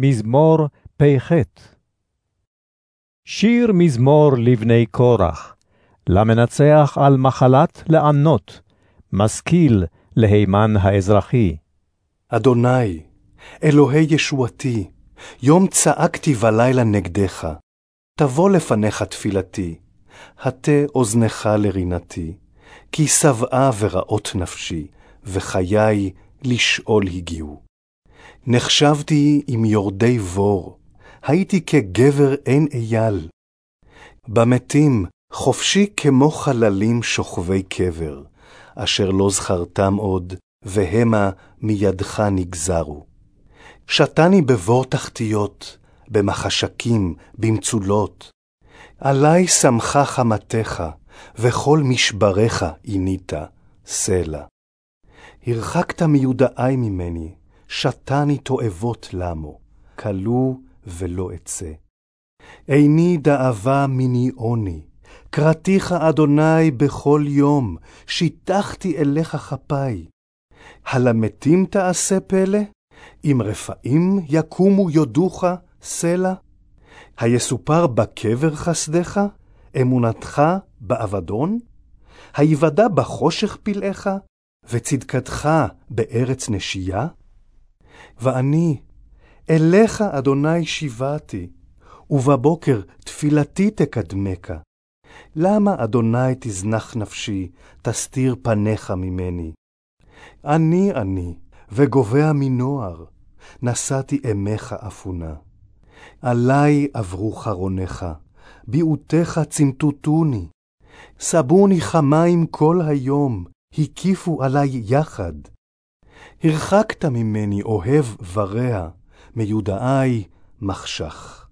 מזמור פ"ח שיר מזמור לבני קורח, למנצח על מחלת לענות, משכיל להימן האזרחי. אדוני, אלוהי ישועתי, יום צעקתי ולילה נגדך. תבוא לפניך תפילתי, הטה אוזנך לרינתי, כי שבעה ורעות נפשי, וחיי לשאול הגיעו. נחשבתי עם יורדי בור, הייתי כגבר אין אייל. במתים חופשי כמו חללים שוכבי קבר, אשר לא זכרתם עוד, והמה מידך נגזרו. שתני בבור תחתיות, במחשקים, במצולות. עלי שמחה חמתך, וכל משבריך עינית, סלע. הרחקת מיודעי ממני, שתני תועבות למו, כלו ולא אצא. איני דאבה מיני עוני, קראתיך אדוני בכל יום, שיטחתי אליך כפי. הלמתים תעשה פלא? אם רפאים יקומו יודוך סלע? היסופר בקבר חסדך? אמונתך באבדון? היוודע בחושך פלאיך? וצדקתך בארץ נשייה? ואני, אליך, אדוני, שיבעתי, ובבוקר תפילתי תקדמך. למה, אדוני, תזנח נפשי, תסתיר פניך ממני? אני אני, וגובע מנוער, נשאתי אמך אפונה. עלי עברו חרוניך, ביעותיך צמטוטוני. סבוני כמים כל היום, הקיפו עלי יחד. הרחקת ממני אוהב ורע, מיודעי מחשך.